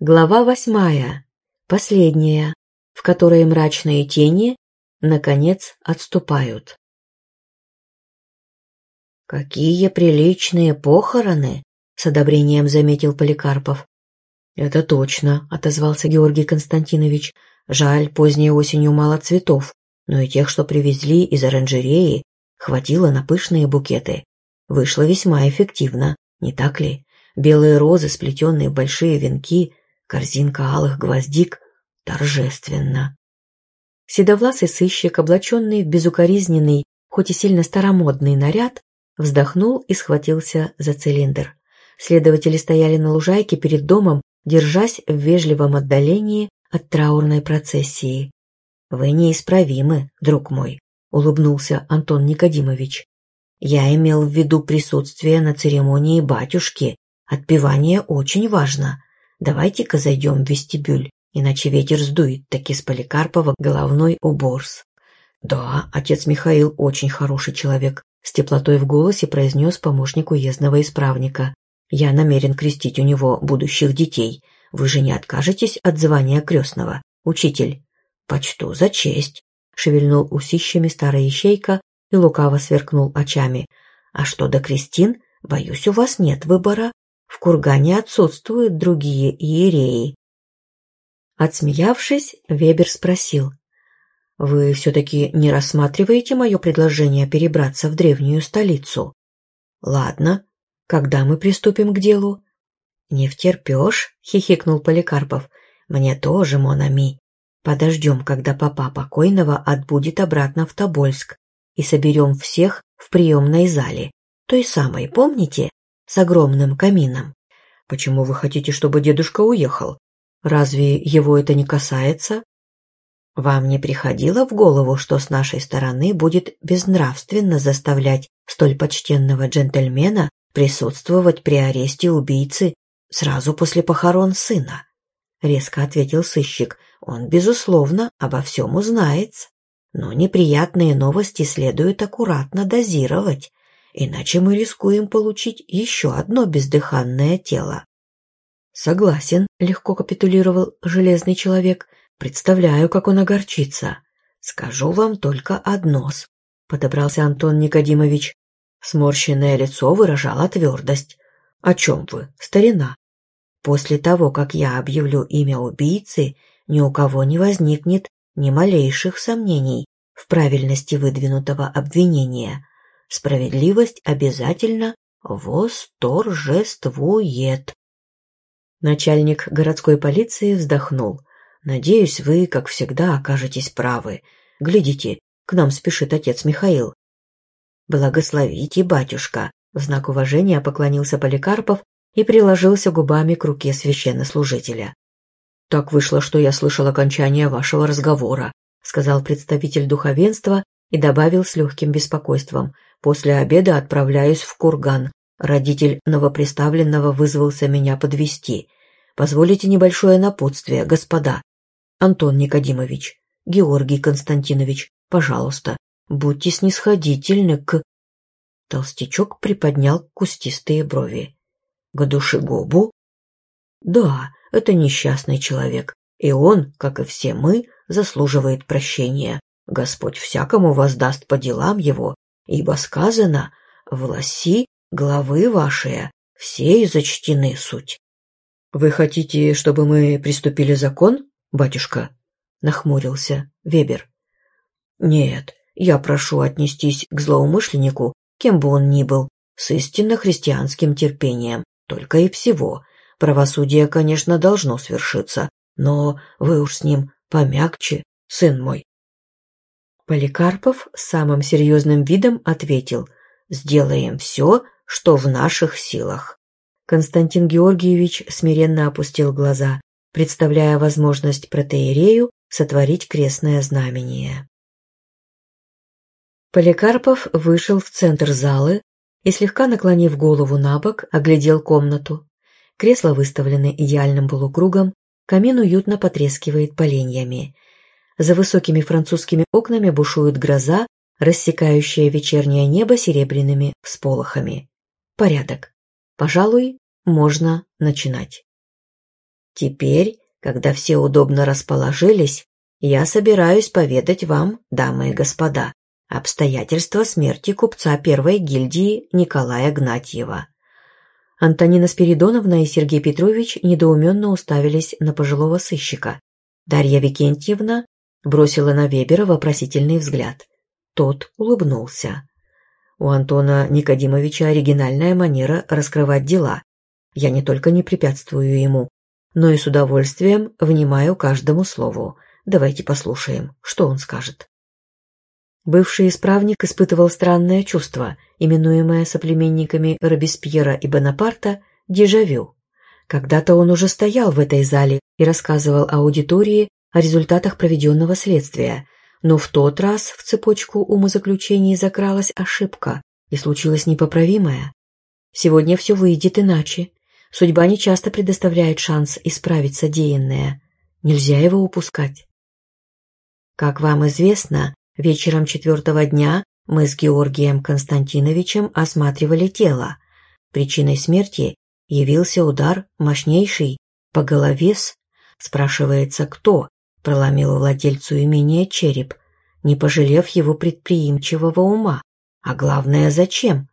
Глава восьмая, последняя, в которой мрачные тени, наконец, отступают. «Какие приличные похороны!» — с одобрением заметил Поликарпов. «Это точно», — отозвался Георгий Константинович. «Жаль, поздней осенью мало цветов, но и тех, что привезли из оранжереи, хватило на пышные букеты. Вышло весьма эффективно, не так ли? Белые розы, сплетенные в большие венки, корзинка алых гвоздик торжественно. Седовласый сыщик, облаченный в безукоризненный, хоть и сильно старомодный наряд, вздохнул и схватился за цилиндр. Следователи стояли на лужайке перед домом, держась в вежливом отдалении от траурной процессии. «Вы неисправимы, друг мой», — улыбнулся Антон Никодимович. «Я имел в виду присутствие на церемонии батюшки. Отпевание очень важно. Давайте-ка зайдем в вестибюль, иначе ветер сдует таки с Поликарпова головной уборс. Да, отец Михаил очень хороший человек, с теплотой в голосе произнес помощник уездного исправника. Я намерен крестить у него будущих детей. Вы же не откажетесь от звания крестного, учитель? Почту за честь, шевельнул усищами старая ищейка и лукаво сверкнул очами. А что до крестин, боюсь, у вас нет выбора. В кургане отсутствуют другие иереи. Отсмеявшись, Вебер спросил. «Вы все-таки не рассматриваете мое предложение перебраться в древнюю столицу?» «Ладно. Когда мы приступим к делу?» «Не втерпешь?» — хихикнул Поликарпов. «Мне тоже, Монами. Подождем, когда папа покойного отбудет обратно в Тобольск и соберем всех в приемной зале. Той самой, помните? С огромным камином. Почему вы хотите, чтобы дедушка уехал? Разве его это не касается? Вам не приходило в голову, что с нашей стороны будет безнравственно заставлять столь почтенного джентльмена присутствовать при аресте убийцы сразу после похорон сына? Резко ответил сыщик. Он, безусловно, обо всем узнает. Но неприятные новости следует аккуратно дозировать иначе мы рискуем получить еще одно бездыханное тело. Согласен, легко капитулировал железный человек. Представляю, как он огорчится. Скажу вам только одно подобрался Антон Никодимович. Сморщенное лицо выражало твердость. О чем вы, старина? После того, как я объявлю имя убийцы, ни у кого не возникнет ни малейших сомнений в правильности выдвинутого обвинения. Справедливость обязательно восторжествует. Начальник городской полиции вздохнул. «Надеюсь, вы, как всегда, окажетесь правы. Глядите, к нам спешит отец Михаил». «Благословите, батюшка!» В знак уважения поклонился Поликарпов и приложился губами к руке священнослужителя. «Так вышло, что я слышал окончание вашего разговора», сказал представитель духовенства и добавил с легким беспокойством – После обеда отправляюсь в Курган. Родитель новоприставленного вызвался меня подвести. Позволите небольшое напутствие, господа. Антон Никодимович, Георгий Константинович, пожалуйста, будьте снисходительны к... Толстячок приподнял кустистые брови. К душегубу? Да, это несчастный человек, и он, как и все мы, заслуживает прощения. Господь всякому воздаст по делам его ибо сказано «Власи главы ваши, все зачтены суть». «Вы хотите, чтобы мы приступили закон, батюшка?» — нахмурился Вебер. «Нет, я прошу отнестись к злоумышленнику, кем бы он ни был, с истинно христианским терпением, только и всего. Правосудие, конечно, должно свершиться, но вы уж с ним помягче, сын мой. Поликарпов самым серьезным видом ответил «Сделаем все, что в наших силах». Константин Георгиевич смиренно опустил глаза, представляя возможность протеерею сотворить крестное знамение. Поликарпов вышел в центр залы и, слегка наклонив голову на бок, оглядел комнату. Кресла выставлены идеальным полукругом, камин уютно потрескивает поленьями. За высокими французскими окнами бушует гроза, рассекающая вечернее небо серебряными всполохами. Порядок. Пожалуй, можно начинать. Теперь, когда все удобно расположились, я собираюсь поведать вам, дамы и господа, обстоятельства смерти купца первой гильдии Николая Гнатьева. Антонина Спиридоновна и Сергей Петрович недоуменно уставились на пожилого сыщика. Дарья Викентьевна бросила на Вебера вопросительный взгляд. Тот улыбнулся. У Антона Никодимовича оригинальная манера раскрывать дела. Я не только не препятствую ему, но и с удовольствием внимаю каждому слову. Давайте послушаем, что он скажет. Бывший исправник испытывал странное чувство, именуемое соплеменниками Робеспьера и Бонапарта «дежавю». Когда-то он уже стоял в этой зале и рассказывал аудитории о результатах проведенного следствия, но в тот раз в цепочку умозаключений закралась ошибка, и случилось непоправимое. Сегодня все выйдет иначе. Судьба нечасто предоставляет шанс исправить содеянное. Нельзя его упускать. Как вам известно, вечером четвертого дня мы с Георгием Константиновичем осматривали тело. Причиной смерти явился удар мощнейший по голове с... Спрашивается, кто проломил владельцу имения череп, не пожалев его предприимчивого ума. А главное, зачем?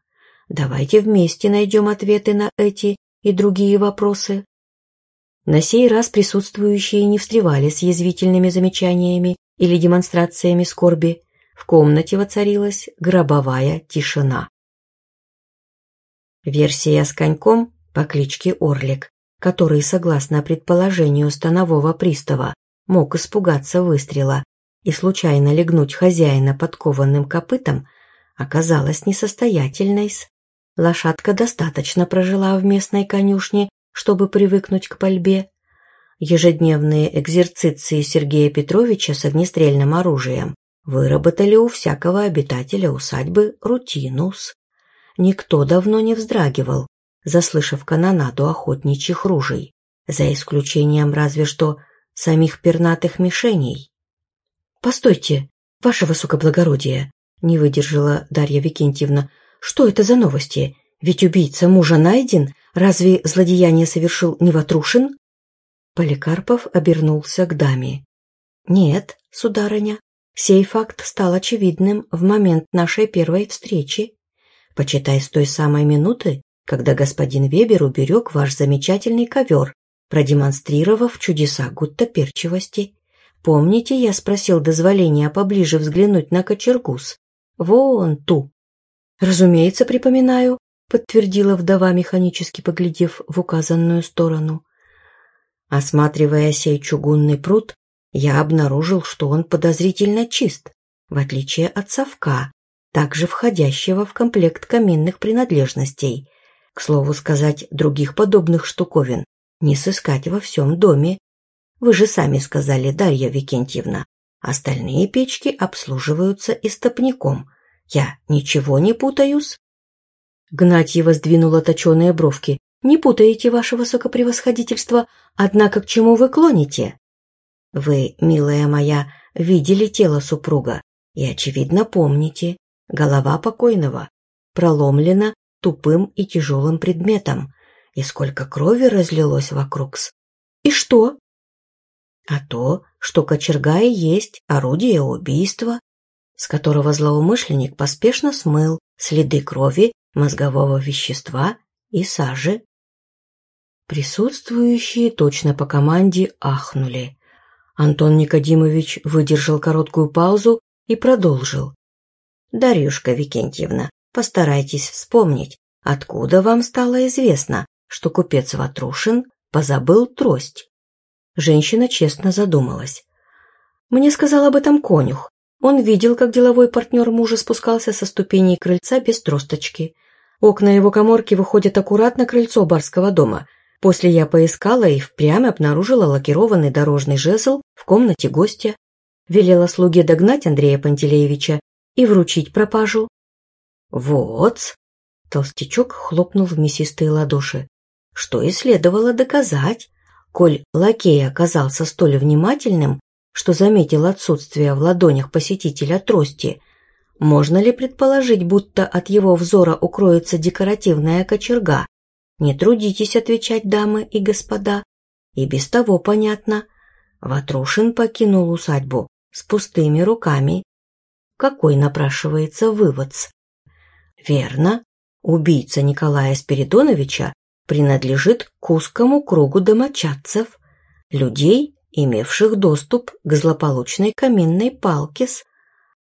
Давайте вместе найдем ответы на эти и другие вопросы. На сей раз присутствующие не встревали с язвительными замечаниями или демонстрациями скорби. В комнате воцарилась гробовая тишина. Версия с коньком по кличке Орлик, который, согласно предположению станового пристава, мог испугаться выстрела и случайно легнуть хозяина подкованным копытом, оказалась несостоятельной. Лошадка достаточно прожила в местной конюшне, чтобы привыкнуть к пальбе, Ежедневные экзерциции Сергея Петровича с огнестрельным оружием выработали у всякого обитателя усадьбы рутинус. Никто давно не вздрагивал, заслышав канонаду охотничьих ружей, за исключением разве что самих пернатых мишеней. «Постойте, ваше высокоблагородие!» — не выдержала Дарья Викентьевна. «Что это за новости? Ведь убийца мужа найден. Разве злодеяние совершил не Ватрушин?» Поликарпов обернулся к даме. «Нет, сударыня, сей факт стал очевидным в момент нашей первой встречи. Почитай с той самой минуты, когда господин Вебер уберег ваш замечательный ковер, продемонстрировав чудеса гуттаперчивости. Помните, я спросил дозволения поближе взглянуть на кочергус? Вон ту. Разумеется, припоминаю, подтвердила вдова, механически поглядев в указанную сторону. Осматривая сей чугунный пруд, я обнаружил, что он подозрительно чист, в отличие от совка, также входящего в комплект каминных принадлежностей. К слову сказать, других подобных штуковин не сыскать во всем доме. Вы же сами сказали, Дарья Викентьевна, остальные печки обслуживаются истопником. Я ничего не путаюсь? Гнатьева сдвинула точеные бровки. Не путаете, ваше высокопревосходительство, однако к чему вы клоните? Вы, милая моя, видели тело супруга и, очевидно, помните, голова покойного проломлена тупым и тяжелым предметом, и сколько крови разлилось вокруг. И что? А то, что кочерга и есть орудие убийства, с которого злоумышленник поспешно смыл следы крови, мозгового вещества и сажи. Присутствующие точно по команде ахнули. Антон Никодимович выдержал короткую паузу и продолжил. «Дарюшка Викентьевна, постарайтесь вспомнить, откуда вам стало известно, что купец Ватрушин позабыл трость?» Женщина честно задумалась. «Мне сказал об этом конюх. Он видел, как деловой партнер мужа спускался со ступеней крыльца без тросточки. Окна его коморки выходят аккуратно крыльцо барского дома, После я поискала и впрямь обнаружила лакированный дорожный жезл в комнате гостя. Велела слуге догнать Андрея Пантелеевича и вручить пропажу. вот Толстячок хлопнул в мясистые ладоши. Что и следовало доказать. Коль лакей оказался столь внимательным, что заметил отсутствие в ладонях посетителя трости, можно ли предположить, будто от его взора укроется декоративная кочерга, не трудитесь отвечать, дамы и господа. и без того понятно. Ватрушин покинул усадьбу с пустыми руками. Какой напрашивается вывод? Верно, убийца Николая Спиридоновича принадлежит к узкому кругу домочадцев, людей, имевших доступ к злополучной каминной палке с,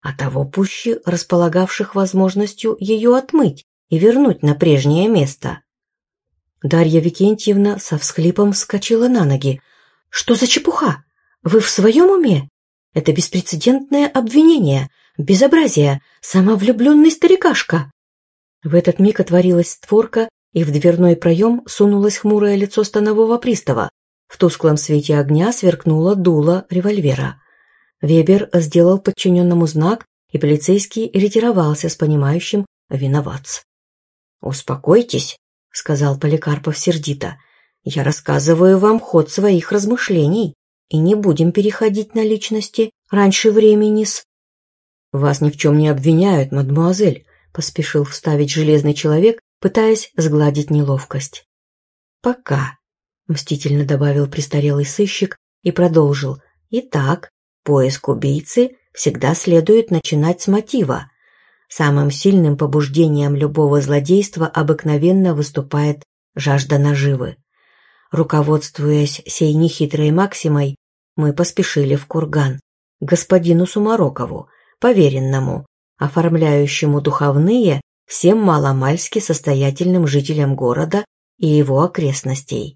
а того пуще располагавших возможностью ее отмыть и вернуть на прежнее место. Дарья Викентьевна со всхлипом вскочила на ноги. «Что за чепуха? Вы в своем уме? Это беспрецедентное обвинение, безобразие, самовлюбленный старикашка!» В этот миг отворилась створка, и в дверной проем сунулось хмурое лицо станового пристава. В тусклом свете огня сверкнуло дуло револьвера. Вебер сделал подчиненному знак, и полицейский ретировался с понимающим «виноват». «Успокойтесь», — сказал Поликарпов сердито. «Я рассказываю вам ход своих размышлений, и не будем переходить на личности раньше времени-с». «Вас ни в чем не обвиняют, мадемуазель», — поспешил вставить железный человек, пытаясь сгладить неловкость. «Пока», — мстительно добавил престарелый сыщик и продолжил. «Итак, поиск убийцы всегда следует начинать с мотива. Самым сильным побуждением любого злодейства обыкновенно выступает жажда наживы. Руководствуясь сей нехитрой максимой, мы поспешили в курган, господину Сумарокову, поверенному, оформляющему духовные всем маломальски состоятельным жителям города и его окрестностей.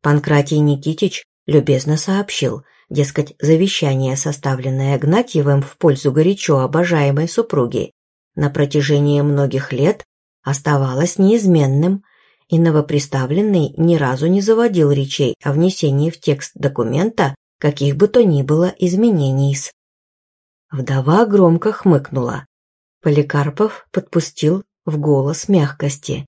Панкратий Никитич любезно сообщил, дескать, завещание, составленное Гнатьевым в пользу горячо обожаемой супруги, на протяжении многих лет оставалось неизменным, и новоприставленный ни разу не заводил речей о внесении в текст документа каких бы то ни было изменений. Вдова громко хмыкнула. Поликарпов подпустил в голос мягкости.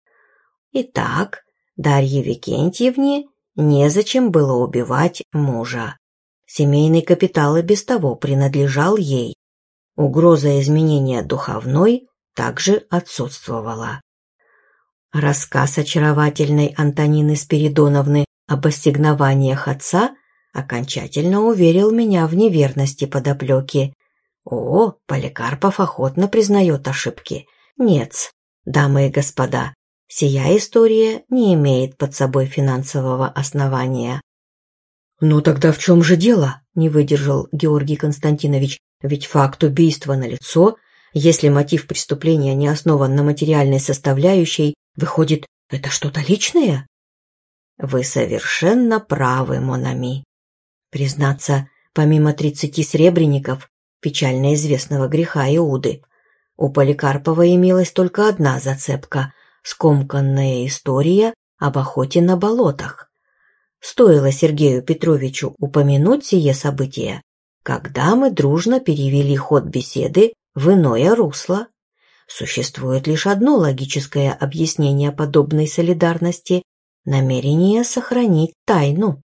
Итак, Дарье Викентьевне незачем было убивать мужа. Семейный капитал и без того принадлежал ей. Угроза изменения духовной также отсутствовала. Рассказ очаровательной Антонины Спиридоновны об ассигнованиях отца окончательно уверил меня в неверности подоплеки. О, Поликарпов охотно признает ошибки. Нет, дамы и господа, сия история не имеет под собой финансового основания. «Ну тогда в чем же дело?» – не выдержал Георгий Константинович. «Ведь факт убийства налицо. Если мотив преступления не основан на материальной составляющей, выходит, это что-то личное?» «Вы совершенно правы, Монами. Признаться, помимо тридцати сребреников, печально известного греха Иуды, у Поликарпова имелась только одна зацепка – скомканная история об охоте на болотах. Стоило Сергею Петровичу упомянуть сие событие, когда мы дружно перевели ход беседы в иное русло. Существует лишь одно логическое объяснение подобной солидарности – намерение сохранить тайну.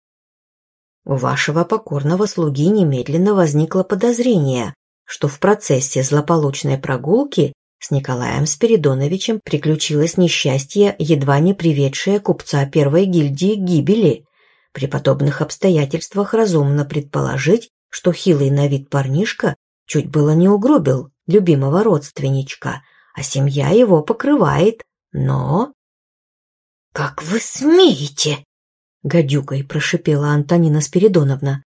У вашего покорного слуги немедленно возникло подозрение, что в процессе злополучной прогулки с Николаем Спиридоновичем приключилось несчастье, едва не приведшее купца первой гильдии к гибели. При подобных обстоятельствах разумно предположить, что хилый на вид парнишка чуть было не угробил любимого родственничка, а семья его покрывает, но... «Как вы смеете?» — гадюкой прошипела Антонина Спиридоновна.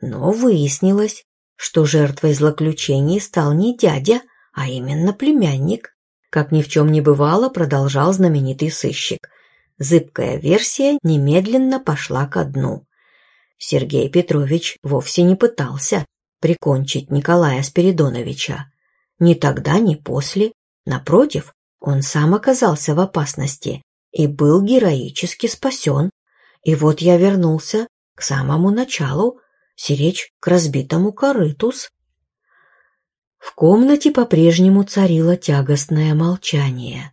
Но выяснилось, что жертвой злоключений стал не дядя, а именно племянник. Как ни в чем не бывало, продолжал знаменитый сыщик — Зыбкая версия немедленно пошла ко дну. Сергей Петрович вовсе не пытался прикончить Николая Спиридоновича. Ни тогда, ни после. Напротив, он сам оказался в опасности и был героически спасен. И вот я вернулся к самому началу, сиречь к разбитому корытус. В комнате по-прежнему царило тягостное молчание.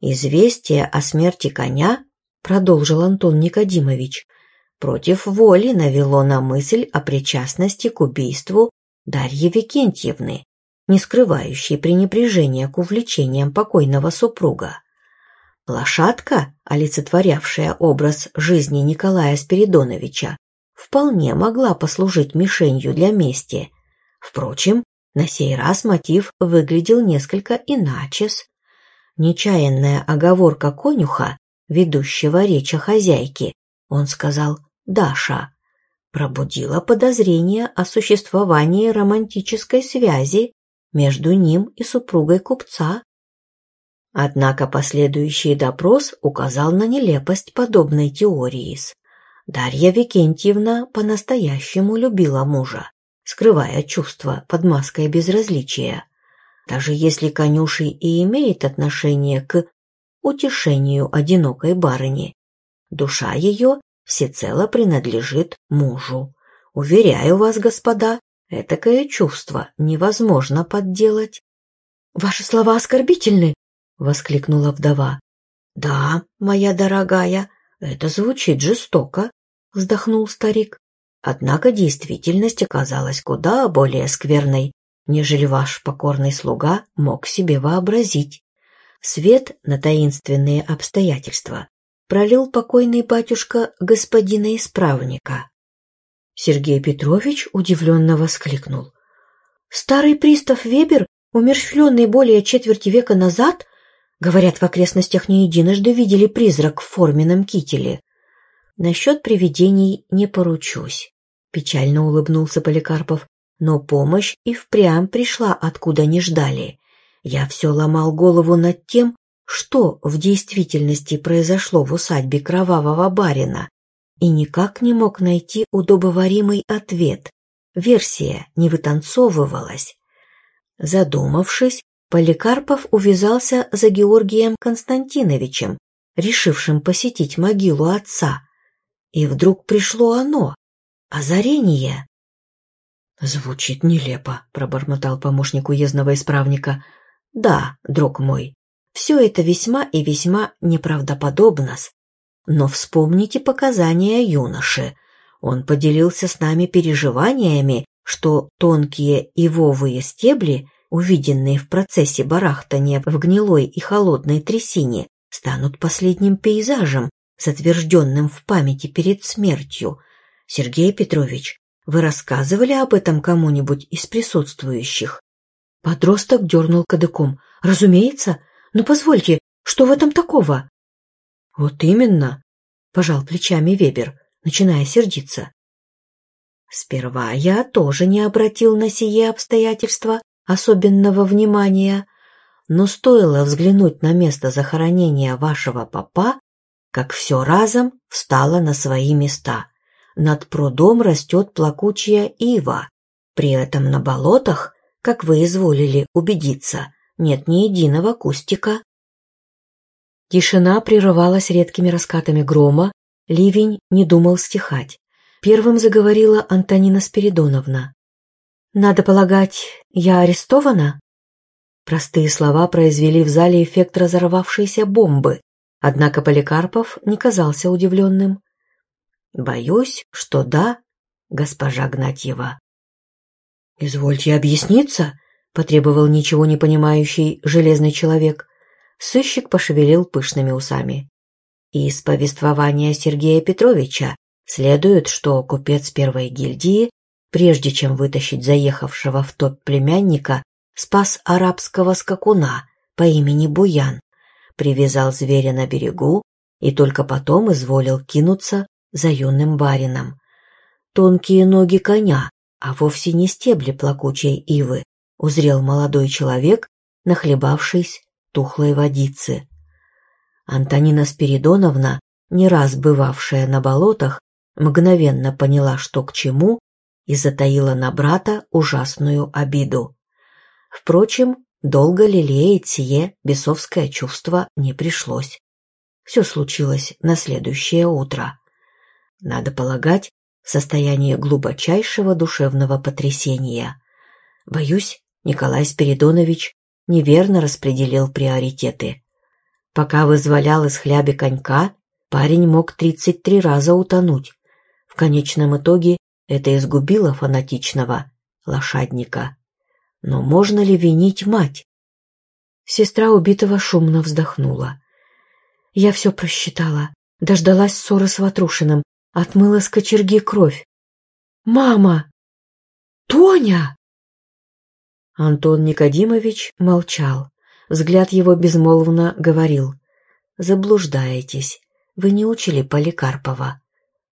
Известие о смерти коня, продолжил Антон Никодимович, против воли навело на мысль о причастности к убийству Дарьи Викентьевны, не скрывающей пренебрежения к увлечениям покойного супруга. Лошадка, олицетворявшая образ жизни Николая Спиридоновича, вполне могла послужить мишенью для мести. Впрочем, на сей раз мотив выглядел несколько иначе. Нечаянная оговорка конюха, ведущего речь о хозяйке, он сказал «Даша», пробудила подозрение о существовании романтической связи между ним и супругой купца. Однако последующий допрос указал на нелепость подобной теории. Дарья Викентьевна по-настоящему любила мужа, скрывая чувства под маской безразличия. Даже если конюший и имеет отношение к утешению одинокой барыни, душа ее всецело принадлежит мужу. Уверяю вас, господа, этакое чувство невозможно подделать. — Ваши слова оскорбительны! — воскликнула вдова. — Да, моя дорогая, это звучит жестоко, — вздохнул старик. Однако действительность оказалась куда более скверной, нежели ваш покорный слуга мог себе вообразить. Свет на таинственные обстоятельства пролил покойный батюшка господина исправника. Сергей Петрович удивленно воскликнул. «Старый пристав Вебер, умерщвленный более четверти века назад, говорят, в окрестностях не единожды видели призрак в форменном кителе. Насчет привидений не поручусь», — печально улыбнулся Поликарпов, «но помощь и впрямь пришла, откуда не ждали. Я все ломал голову над тем, что в действительности произошло в усадьбе кровавого барина, и никак не мог найти удобоваримый ответ. Версия не вытанцовывалась. Задумавшись, Поликарпов увязался за Георгием Константиновичем, решившим посетить могилу отца. И вдруг пришло оно — озарение. «Звучит нелепо», — пробормотал помощник уездного исправника. «Да, друг мой, все это весьма и весьма неправдоподобно. Но вспомните показания юноши. Он поделился с нами переживаниями, что тонкие ивовые стебли, увиденные в процессе барахтания в гнилой и холодной трясине, станут последним пейзажем, затвержденным в памяти перед смертью. Сергей Петрович, вы рассказывали об этом кому-нибудь из присутствующих? Подросток дернул кадыком. Разумеется, но позвольте, что в этом такого? Вот именно, пожал плечами Вебер, начиная сердиться. Сперва я тоже не обратил на сие обстоятельства особенного внимания, но стоило взглянуть на место захоронения вашего папа, как все разом встало на свои места. Над прудом растет плакучая ива, при этом на болотах, как вы изволили убедиться, нет ни единого кустика. Тишина прерывалась редкими раскатами грома, ливень не думал стихать. Первым заговорила Антонина Спиридоновна. «Надо полагать, я арестована?» Простые слова произвели в зале эффект разорвавшейся бомбы, однако Поликарпов не казался удивленным. «Боюсь, что да, госпожа Гнатьева». «Извольте объясниться», — потребовал ничего не понимающий железный человек. Сыщик пошевелил пышными усами. Из повествования Сергея Петровича следует, что купец первой гильдии, прежде чем вытащить заехавшего в топ племянника, спас арабского скакуна по имени Буян, привязал зверя на берегу и только потом изволил кинуться за юным барином. Тонкие ноги коня, а вовсе не стебли плакучей ивы, узрел молодой человек, нахлебавшись тухлой водицы. Антонина Спиридоновна, не раз бывавшая на болотах, мгновенно поняла, что к чему, и затаила на брата ужасную обиду. Впрочем, долго лелеять сие бесовское чувство не пришлось. Все случилось на следующее утро. Надо полагать, в состоянии глубочайшего душевного потрясения. Боюсь, Николай Спиридонович неверно распределил приоритеты. Пока вызволял из хляби конька, парень мог 33 раза утонуть. В конечном итоге это изгубило фанатичного лошадника. Но можно ли винить мать? Сестра убитого шумно вздохнула. Я все просчитала. Дождалась ссоры с Ватрушиным. Отмыла с кочерги кровь. «Мама! Тоня!» Антон Никодимович молчал. Взгляд его безмолвно говорил. «Заблуждаетесь. Вы не учили Поликарпова».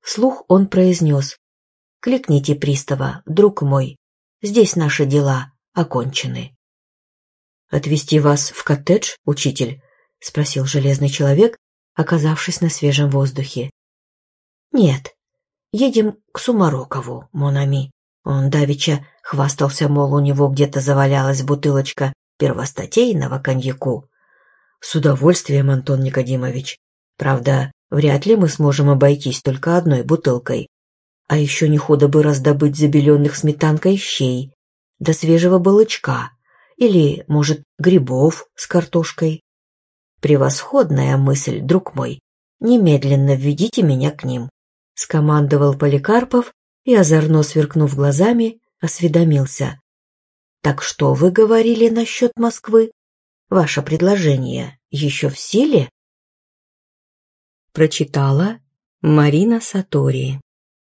Вслух он произнес. «Кликните пристава, друг мой. Здесь наши дела окончены». «Отвезти вас в коттедж, учитель?» — спросил железный человек, оказавшись на свежем воздухе. «Нет, едем к Сумарокову, Монами. Он давеча хвастался, мол, у него где-то завалялась бутылочка первостатейного коньяку. С удовольствием, Антон Никодимович. Правда, вряд ли мы сможем обойтись только одной бутылкой. А еще не худо бы раздобыть забеленных сметанкой щей, до свежего балычка, или, может, грибов с картошкой. Превосходная мысль, друг мой. Немедленно введите меня к ним. Скомандовал Поликарпов и, озорно сверкнув глазами, осведомился. Так что вы говорили насчет Москвы? Ваше предложение еще в силе? Прочитала Марина Сатори